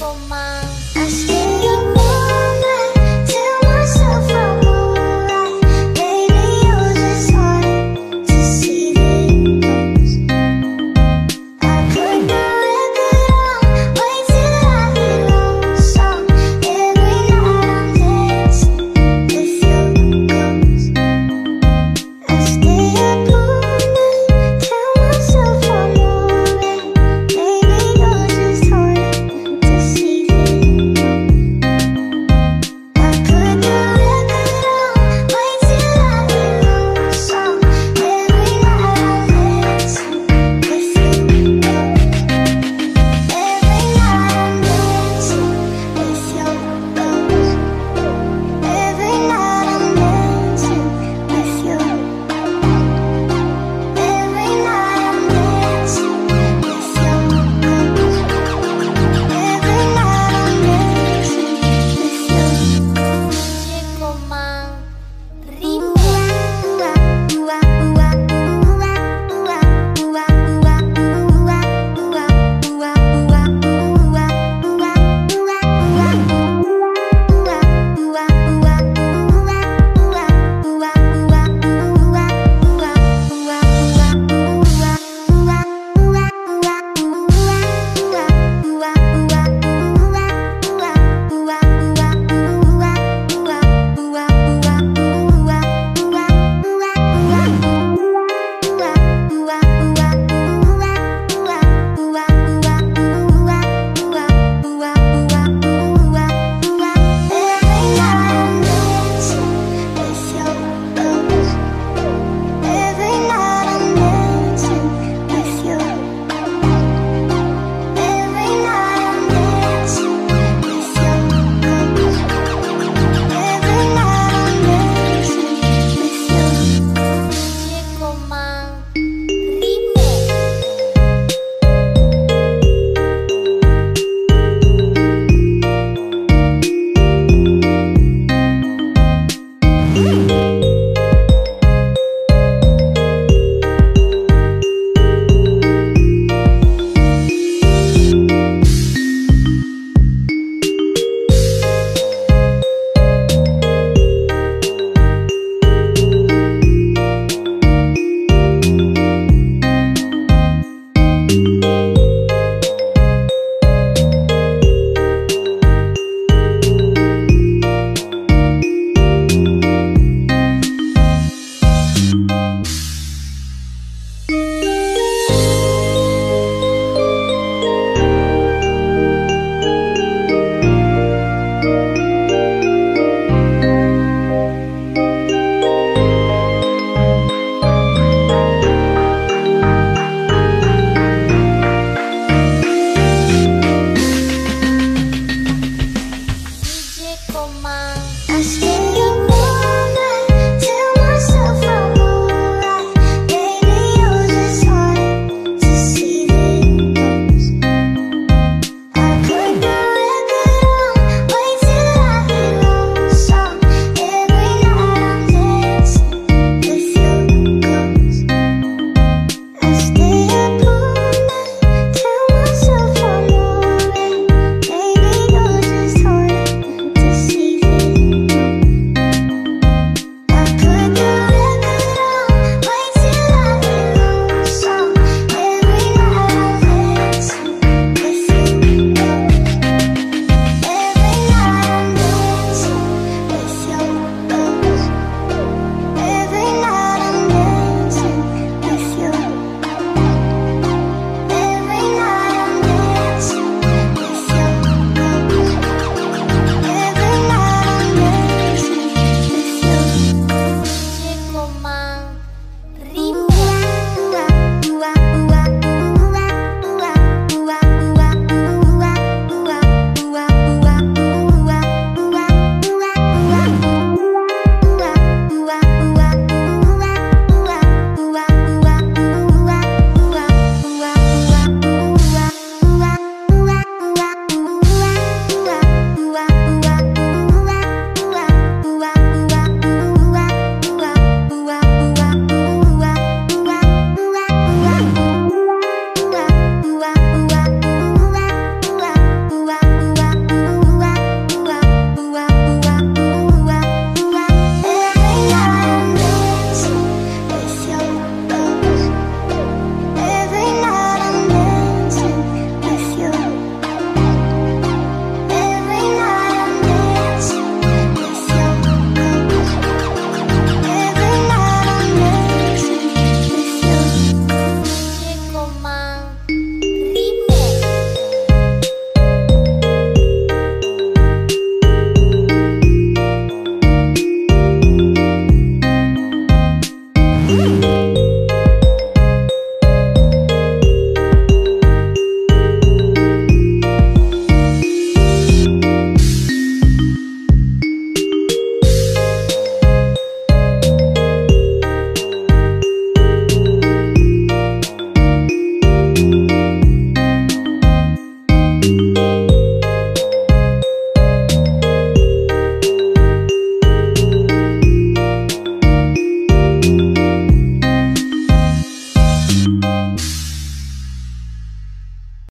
こま」